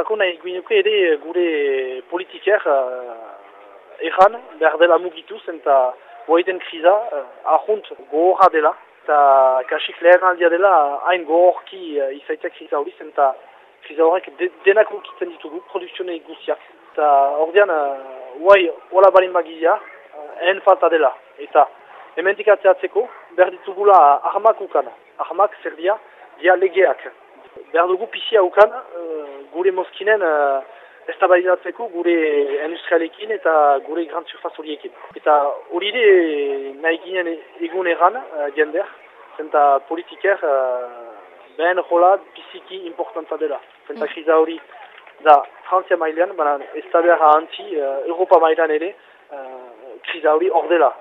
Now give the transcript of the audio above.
Hortako nahi guinuke ere gure politiker uh, erran behar dela mugituz eta boaiten kriza uh, ahunt gogorra dela. Eta kasik lehen aldia dela hain gogorki uh, izaitek kriza hori eta kriza horrek de, denak ukitzen ditugu produktione guziak eta ordean uh, uai hola balin bagila uh, en falta dela. Eta hementik atzeatzeko behar ditugula ahmak ukan. Ahmak zer dia dia legeak. Behar dugu pisia ukan gure moskinen uh, estabaizatzeko gure industrialekin eta gure grand surfaz horiekin. Eta hori de nahi ginen egun egan uh, jender, zenta politiker uh, behen jola biziki importanta dela. Zenta mm. kriza hori da Frantzia mailean, baina ez da behar ahantzi uh, Europa mailan ere uh, kriza hori hor dela.